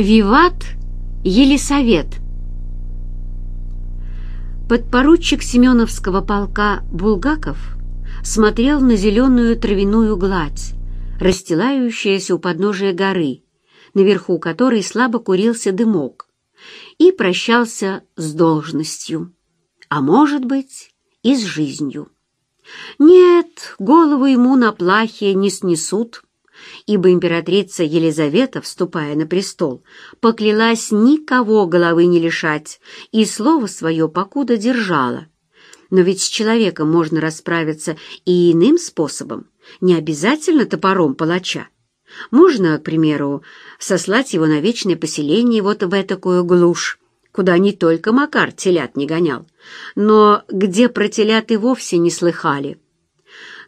Виват Елисавет Подпоручик Семеновского полка Булгаков смотрел на зеленую травяную гладь, расстилающуюся у подножия горы, наверху которой слабо курился дымок, и прощался с должностью, а может быть и с жизнью. Нет, голову ему на плахе не снесут, ибо императрица Елизавета, вступая на престол, поклялась никого головы не лишать и слово свое покуда держала. Но ведь с человеком можно расправиться и иным способом, не обязательно топором палача. Можно, к примеру, сослать его на вечное поселение вот в этакую глушь, куда не только Макар телят не гонял, но где про телят и вовсе не слыхали.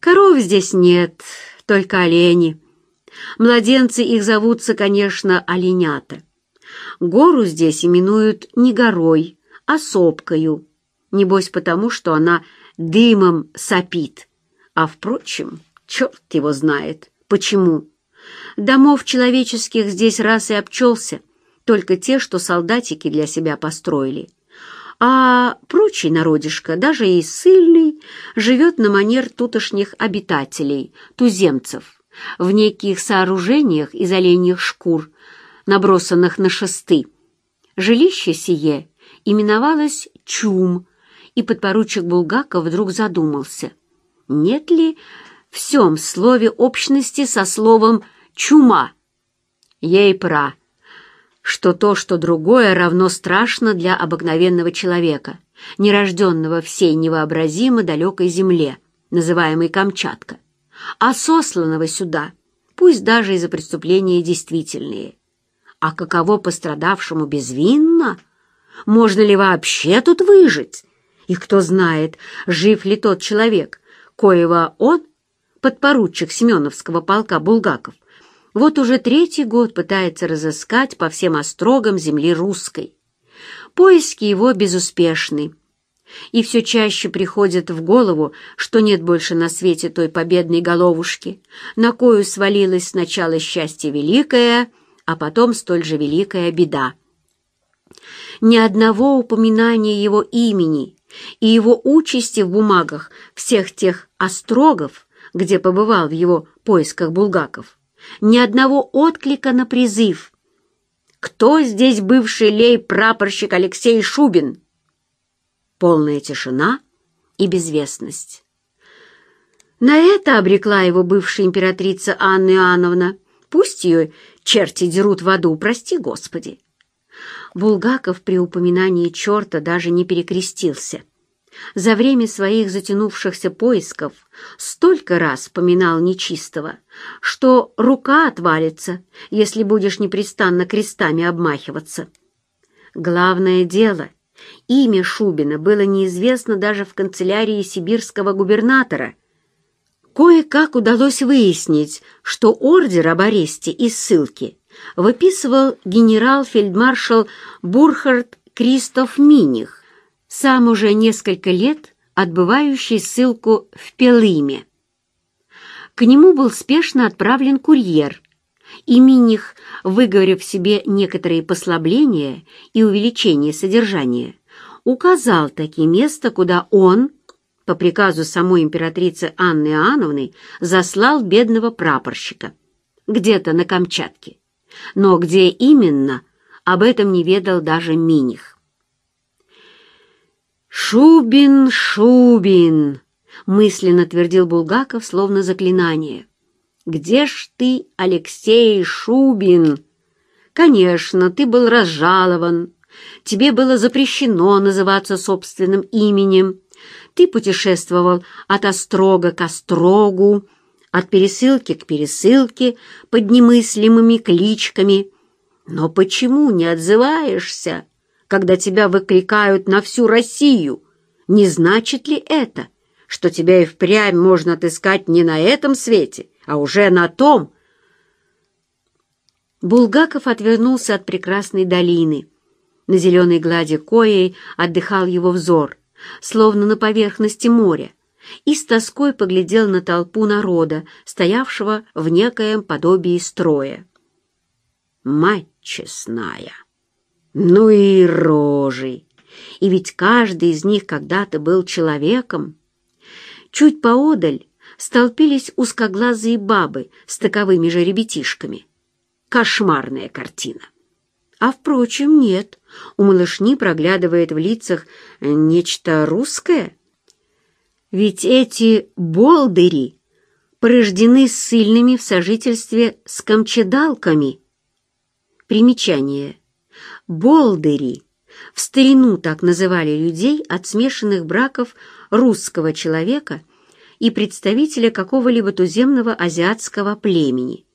Коров здесь нет, только олени — Младенцы их зовутся, конечно, оленята. Гору здесь именуют не горой, а сопкою, небось потому, что она дымом сопит. А, впрочем, черт его знает, почему. Домов человеческих здесь раз и обчелся, только те, что солдатики для себя построили. А прочий народишко, даже и сильный, живет на манер тутошних обитателей, туземцев в неких сооружениях из оленьих шкур, набросанных на шесты. Жилище сие именовалось Чум, и подпоручик Булгаков вдруг задумался, нет ли в всем слове общности со словом «чума». Ей пра, что то, что другое равно страшно для обыкновенного человека, нерожденного всей невообразимо далекой земле, называемой Камчатка а сосланного сюда, пусть даже из за преступления действительные. А каково пострадавшему безвинно? Можно ли вообще тут выжить? И кто знает, жив ли тот человек, коего он, подпоручик Семеновского полка Булгаков, вот уже третий год пытается разыскать по всем острогам земли русской. Поиски его безуспешны, и все чаще приходит в голову, что нет больше на свете той победной головушки, на кою свалилось сначала счастье великое, а потом столь же великая беда. Ни одного упоминания его имени и его участи в бумагах всех тех острогов, где побывал в его поисках Булгаков, ни одного отклика на призыв. «Кто здесь бывший лей-прапорщик Алексей Шубин?» Полная тишина и безвестность. На это обрекла его бывшая императрица Анна Иоанновна. Пусть ее черти дерут в аду, прости Господи. Булгаков при упоминании черта даже не перекрестился. За время своих затянувшихся поисков столько раз поминал нечистого, что рука отвалится, если будешь непрестанно крестами обмахиваться. Главное дело — Имя Шубина было неизвестно даже в канцелярии сибирского губернатора. Кое-как удалось выяснить, что ордер об аресте и ссылке выписывал генерал-фельдмаршал Бурхард Кристоф Миних, сам уже несколько лет отбывающий ссылку в Пелыме. К нему был спешно отправлен курьер, и Миних, выговорив себе некоторые послабления и увеличение содержания, указал такие места, куда он, по приказу самой императрицы Анны Иоанновны, заслал бедного прапорщика, где-то на Камчатке. Но где именно, об этом не ведал даже Миних. «Шубин, Шубин!» — мысленно твердил Булгаков, словно заклинание. «Где ж ты, Алексей Шубин?» «Конечно, ты был разжалован, тебе было запрещено называться собственным именем, ты путешествовал от острога к острогу, от пересылки к пересылке под немыслимыми кличками. Но почему не отзываешься, когда тебя выкликают на всю Россию? Не значит ли это, что тебя и впрямь можно отыскать не на этом свете, а уже на том. Булгаков отвернулся от прекрасной долины. На зеленой глади коей отдыхал его взор, словно на поверхности моря, и с тоской поглядел на толпу народа, стоявшего в некоем подобии строя. Мать честная! Ну и рожи! И ведь каждый из них когда-то был человеком. Чуть поодаль столпились узкоглазые бабы с таковыми же ребятишками. Кошмарная картина. А, впрочем, нет. У малышни проглядывает в лицах нечто русское. Ведь эти болдыри порождены ссыльными в сожительстве с камчедалками. Примечание. Болдыри в старину так называли людей от смешанных браков русского человека и представителя какого-либо туземного азиатского племени.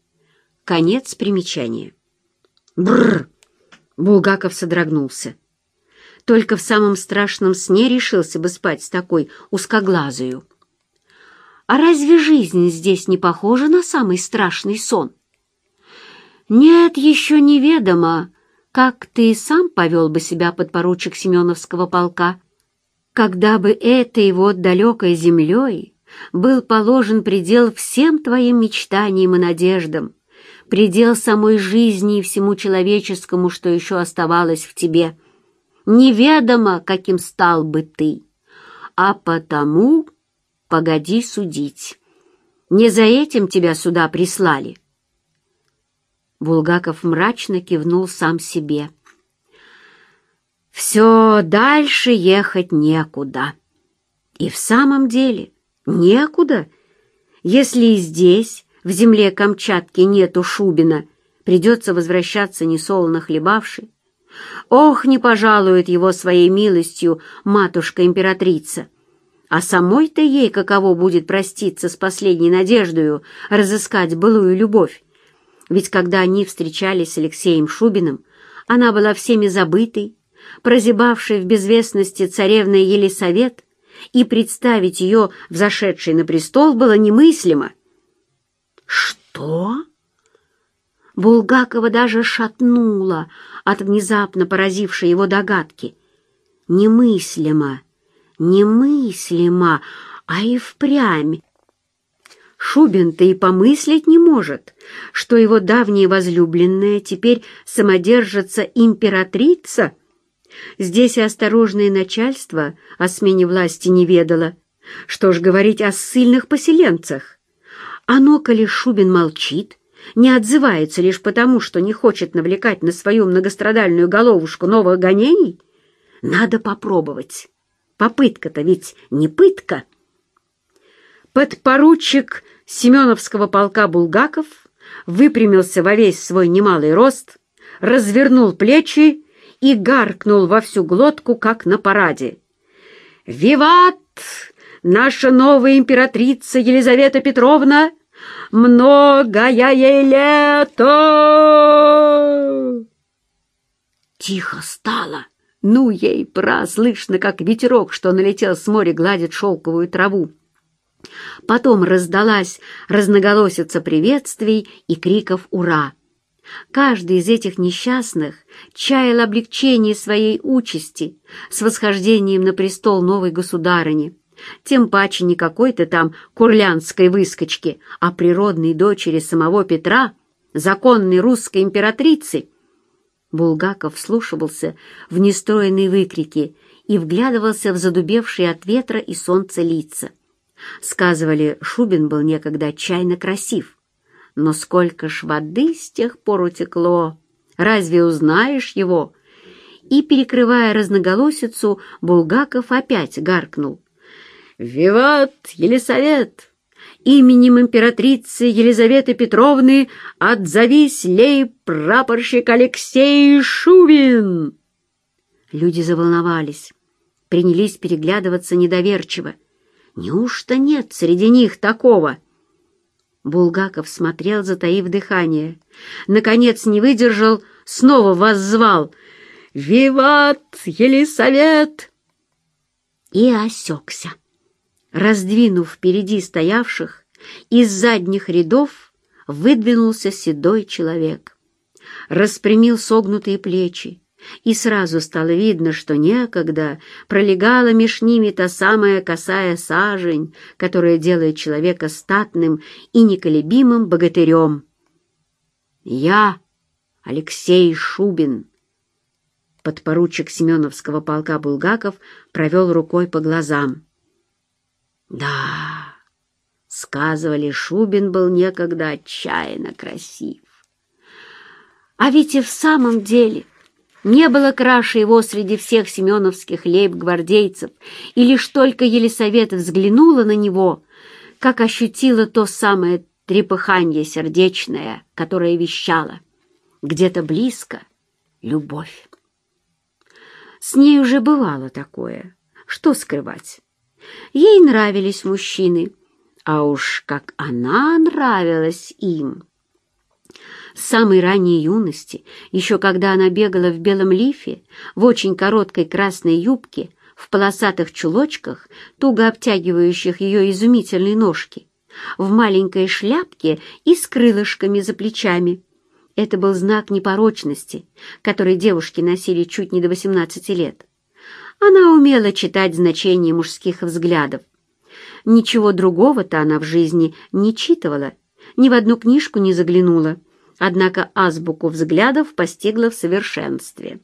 Конец примечания. Бррр! Булгаков содрогнулся. Только в самом страшном сне решился бы спать с такой узкоглазою. А разве жизнь здесь не похожа на самый страшный сон? Нет, еще неведомо, как ты сам повел бы себя подпоручик Семеновского полка, когда бы этой вот далекой землей был положен предел всем твоим мечтаниям и надеждам, предел самой жизни и всему человеческому, что еще оставалось в тебе. Неведомо, каким стал бы ты, а потому погоди судить. Не за этим тебя сюда прислали. Булгаков мрачно кивнул сам себе. Все, дальше ехать некуда. И в самом деле некуда, если и здесь в земле Камчатки нету Шубина, придется возвращаться несолоно хлебавши. Ох, не пожалует его своей милостью матушка-императрица! А самой-то ей каково будет проститься с последней надеждою разыскать былую любовь. Ведь когда они встречались с Алексеем Шубиным, она была всеми забытой, прозябавшей в безвестности царевной Елисавет, и представить ее, взошедшей на престол, было немыслимо. «Что?» Булгакова даже шатнула от внезапно поразившей его догадки. Немыслимо, немыслимо, а и впрямь. Шубин-то и помыслить не может, что его давняя возлюбленная теперь самодержится императрица. Здесь и осторожное начальство о смене власти не ведало. Что ж говорить о ссыльных поселенцах? Оно, коли Шубин молчит, не отзывается лишь потому, что не хочет навлекать на свою многострадальную головушку новых гонений, надо попробовать. Попытка-то ведь не пытка. Подпоручик Семеновского полка Булгаков выпрямился во весь свой немалый рост, развернул плечи и гаркнул во всю глотку, как на параде. «Виват! наша новая императрица Елизавета Петровна, многое ей лето!» Тихо стало. Ну, ей пора, слышно, как ветерок, что налетел с моря, гладит шелковую траву. Потом раздалась разноголосица приветствий и криков «Ура!». Каждый из этих несчастных чаял облегчение своей участи с восхождением на престол новой государыни. Тем паче не какой-то там курлянской выскочки, а природной дочери самого Петра, законной русской императрицы. Булгаков вслушивался в нестроенные выкрики и вглядывался в задубевшие от ветра и солнца лица. Сказывали, Шубин был некогда отчаянно красив. Но сколько ж воды с тех пор утекло! Разве узнаешь его? И, перекрывая разноголосицу, Булгаков опять гаркнул. «Виват, Елисавет! Именем императрицы Елизаветы Петровны отзовись лей прапорщик Алексей Шубин!» Люди заволновались, принялись переглядываться недоверчиво. Неужто нет среди них такого? Булгаков смотрел, затаив дыхание. Наконец не выдержал, снова воззвал. «Виват, Елисавет!» И осекся раздвинув впереди стоявших, из задних рядов выдвинулся седой человек. Распрямил согнутые плечи, и сразу стало видно, что некогда пролегала меж ними та самая косая сажень, которая делает человека статным и неколебимым богатырем. «Я, Алексей Шубин. Подпоручик Семеновского полка Булгаков провел рукой по глазам. Да, сказывали, Шубин был некогда отчаянно красив. А ведь и в самом деле не было краше его среди всех семеновских лейб-гвардейцев, и лишь только Елисавета взглянула на него, как ощутила то самое трепыханье сердечное, которое вещало. Где-то близко — любовь. С ней уже бывало такое. Что скрывать? Ей нравились мужчины, а уж как она нравилась им. С самой ранней юности, еще когда она бегала в белом лифе, в очень короткой красной юбке, в полосатых чулочках, туго обтягивающих ее изумительные ножки, в маленькой шляпке и с крылышками за плечами. Это был знак непорочности, который девушки носили чуть не до 18 лет. Она умела читать значение мужских взглядов. Ничего другого-то она в жизни не читывала, ни в одну книжку не заглянула, однако азбуку взглядов постигла в совершенстве.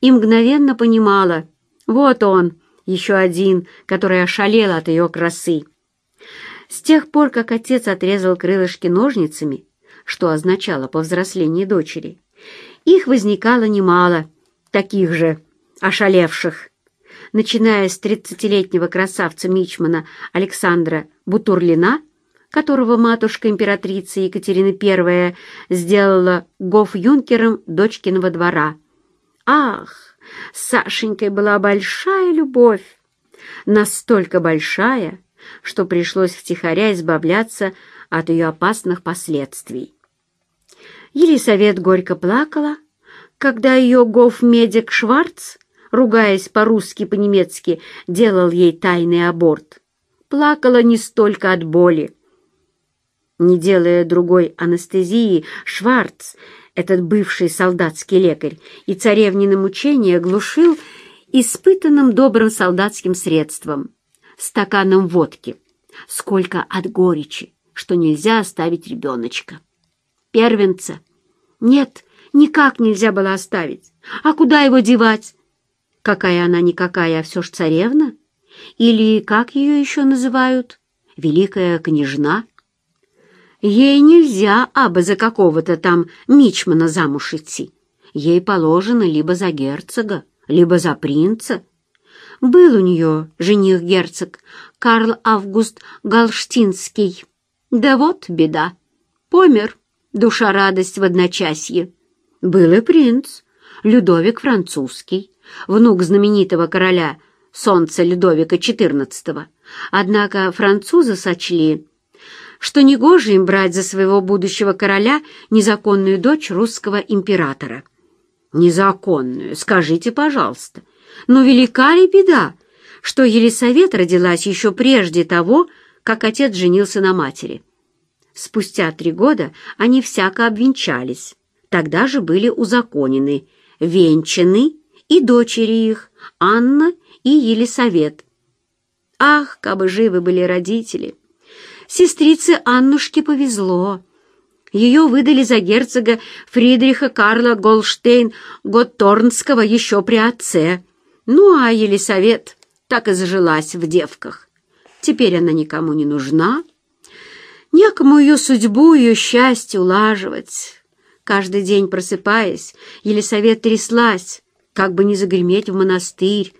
И мгновенно понимала, вот он, еще один, который ошалел от ее красы. С тех пор, как отец отрезал крылышки ножницами, что означало повзросление дочери, их возникало немало, таких же, ошалевших. Начиная с тридцатилетнего красавца Мичмана Александра Бутурлина, которого матушка-императрица Екатерина I сделала гоф-юнкером дочкиного двора. Ах, с Сашенькой была большая любовь, настолько большая, что пришлось втихаря избавляться от ее опасных последствий. Елисавет горько плакала, когда ее гоф-медик Шварц, ругаясь по-русски, по-немецки, делал ей тайный аборт. Плакала не столько от боли. Не делая другой анестезии, Шварц, этот бывший солдатский лекарь, и царевнины мучения глушил испытанным добрым солдатским средством — стаканом водки. Сколько от горечи, что нельзя оставить ребеночка. Первенца. Нет, никак нельзя было оставить. А куда его девать? Какая она никакая, а все ж царевна? Или, как ее еще называют, великая княжна? Ей нельзя абы за какого-то там мичмана замуж идти. Ей положено либо за герцога, либо за принца, был у нее жених-герцог Карл Август Галштинский. Да вот беда. Помер, душа радость в одночасье. Был и принц, Людовик Французский, внук знаменитого короля солнца Людовика XIV. Однако французы сочли, что негоже им брать за своего будущего короля незаконную дочь русского императора. Незаконную, скажите, пожалуйста. Но велика ли беда, что Елисавета родилась еще прежде того, как отец женился на матери? Спустя три года они всяко обвенчались. Тогда же были узаконены, венчаны и дочери их, Анна и Елисавет. Ах, кабы живы были родители! Сестрице Аннушке повезло. Ее выдали за герцога Фридриха Карла Голштейн-Готторнского еще при отце. Ну, а Елисавет так и зажилась в девках. Теперь она никому не нужна. Некому ее судьбу, ее счастье улаживать. Каждый день просыпаясь, Елисавет тряслась, как бы не загреметь в монастырь.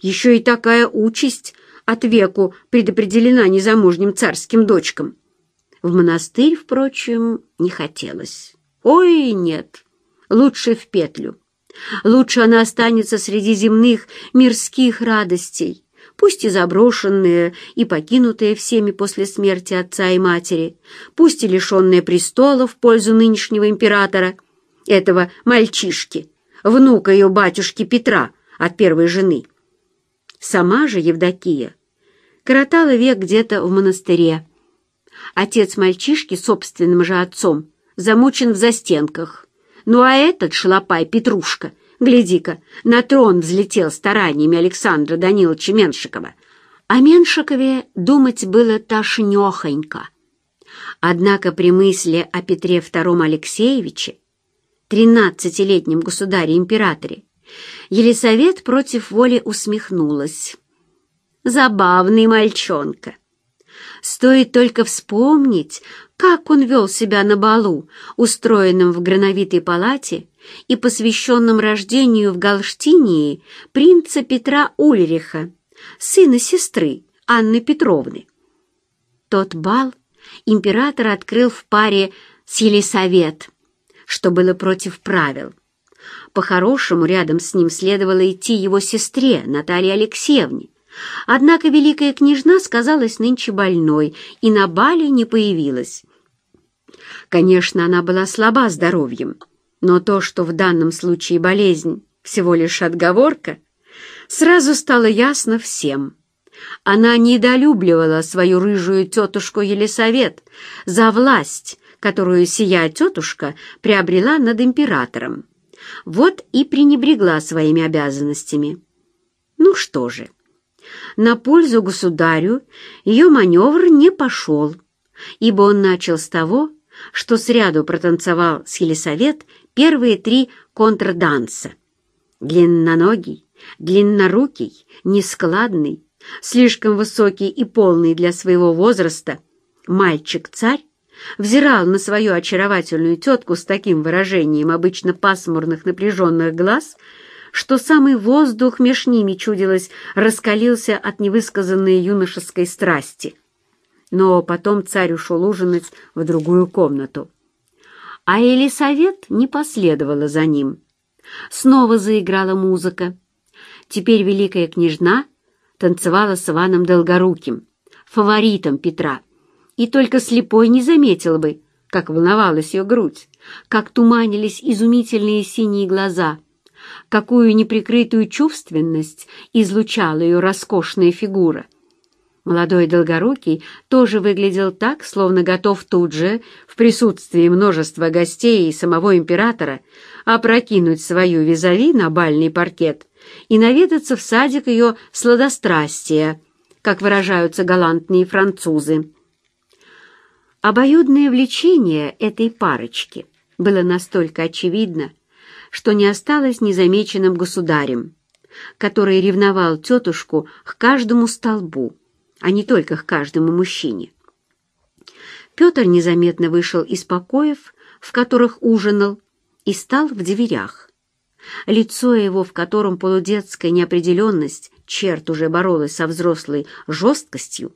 Еще и такая участь от веку предопределена незамужним царским дочкам. В монастырь, впрочем, не хотелось. Ой, нет, лучше в петлю. Лучше она останется среди земных мирских радостей, пусть и заброшенные и покинутые всеми после смерти отца и матери, пусть и лишенные престола в пользу нынешнего императора, этого мальчишки, внука ее батюшки Петра от первой жены. Сама же Евдокия коротала век где-то в монастыре. Отец мальчишки собственным же отцом замучен в застенках. Ну а этот шалопай Петрушка, гляди-ка, на трон взлетел стараниями Александра Даниловича Меншикова. О Меншикове думать было тошнёхонько. Однако при мысли о Петре II Алексеевиче тринадцатилетнем государе-императоре, Елисавет против воли усмехнулась. Забавный мальчонка. Стоит только вспомнить, как он вел себя на балу, устроенном в грановитой палате и посвященном рождению в Галштинии принца Петра Ульриха, сына сестры Анны Петровны. Тот бал император открыл в паре с Елисавет, что было против правил. По-хорошему, рядом с ним следовало идти его сестре, Наталье Алексеевне. Однако великая княжна сказалась нынче больной и на бале не появилась. Конечно, она была слаба здоровьем, но то, что в данном случае болезнь всего лишь отговорка, сразу стало ясно всем. Она недолюбливала свою рыжую тетушку Елисавет за власть, которую сия тетушка приобрела над императором. Вот и пренебрегла своими обязанностями. Ну что же, на пользу государю ее маневр не пошел, ибо он начал с того, что сряду протанцевал с Елисавет первые три контрданса. Длинноногий, длиннорукий, нескладный, слишком высокий и полный для своего возраста, мальчик-царь взирал на свою очаровательную тетку с таким выражением обычно пасмурных напряженных глаз, что самый воздух меж ними, чудилось, раскалился от невысказанной юношеской страсти. Но потом царь ушел ужинать в другую комнату. А Елисавет не последовала за ним. Снова заиграла музыка. Теперь великая княжна танцевала с Иваном Долгоруким, фаворитом Петра и только слепой не заметил бы, как волновалась ее грудь, как туманились изумительные синие глаза, какую неприкрытую чувственность излучала ее роскошная фигура. Молодой Долгорукий тоже выглядел так, словно готов тут же, в присутствии множества гостей и самого императора, опрокинуть свою визави на бальный паркет и наведаться в садик ее сладострастия, как выражаются галантные французы. Обоюдное влечение этой парочки было настолько очевидно, что не осталось незамеченным государем, который ревновал тетушку к каждому столбу, а не только к каждому мужчине. Петр незаметно вышел из покоев, в которых ужинал, и стал в дверях. Лицо его, в котором полудетская неопределенность черт уже боролась со взрослой жесткостью,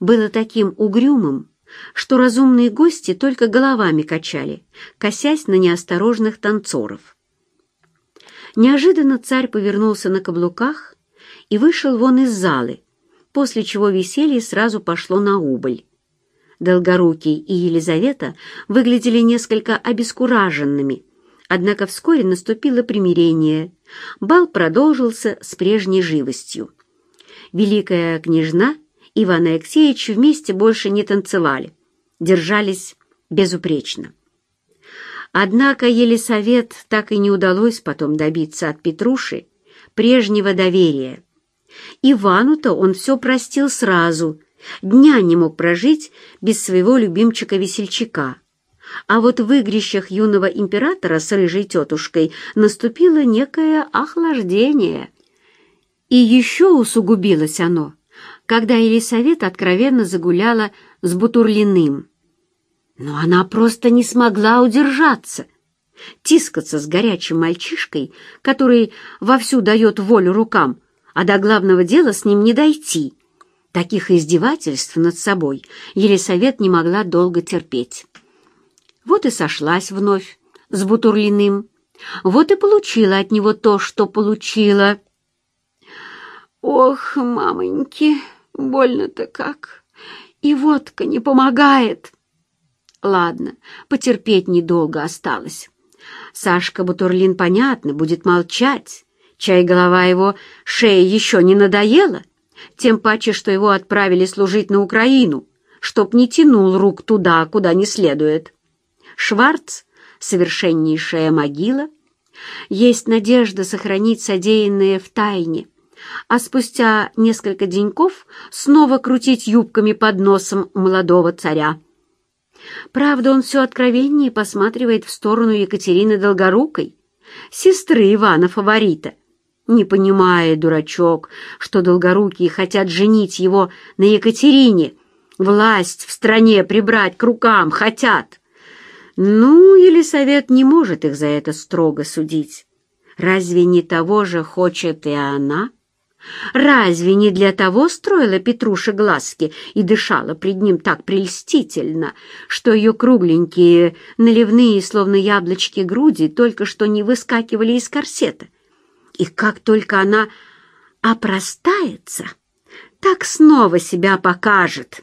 было таким угрюмым, что разумные гости только головами качали, косясь на неосторожных танцоров. Неожиданно царь повернулся на каблуках и вышел вон из залы, после чего веселье сразу пошло на убыль. Долгорукий и Елизавета выглядели несколько обескураженными, однако вскоре наступило примирение. Бал продолжился с прежней живостью. Великая княжна — Иван Алексеевич вместе больше не танцевали, держались безупречно. Однако Елисавет так и не удалось потом добиться от Петруши прежнего доверия. Ивану-то он все простил сразу, дня не мог прожить без своего любимчика-весельчака. А вот в игрищах юного императора с рыжей тетушкой наступило некое охлаждение. И еще усугубилось оно — когда Елисавета откровенно загуляла с Бутурлиным. Но она просто не смогла удержаться. Тискаться с горячим мальчишкой, который вовсю дает волю рукам, а до главного дела с ним не дойти. Таких издевательств над собой Елисавет не могла долго терпеть. Вот и сошлась вновь с Бутурлиным, вот и получила от него то, что получила. «Ох, мамоньки!» Больно-то как. И водка не помогает. Ладно, потерпеть недолго осталось. Сашка Бутурлин, понятно, будет молчать. Чай голова его шея еще не надоела, тем паче, что его отправили служить на Украину, чтоб не тянул рук туда, куда не следует. Шварц — совершеннейшая могила. Есть надежда сохранить содеянное в тайне — а спустя несколько деньков снова крутить юбками под носом молодого царя. Правда, он все откровеннее посматривает в сторону Екатерины Долгорукой, сестры Ивана-фаворита, не понимая, дурачок, что Долгорукие хотят женить его на Екатерине, власть в стране прибрать к рукам хотят. Ну, или совет не может их за это строго судить. Разве не того же хочет и она? Разве не для того строила Петруша глазки и дышала пред ним так прельстительно, что ее кругленькие, наливные, словно яблочки груди, только что не выскакивали из корсета? И как только она опростается, так снова себя покажет».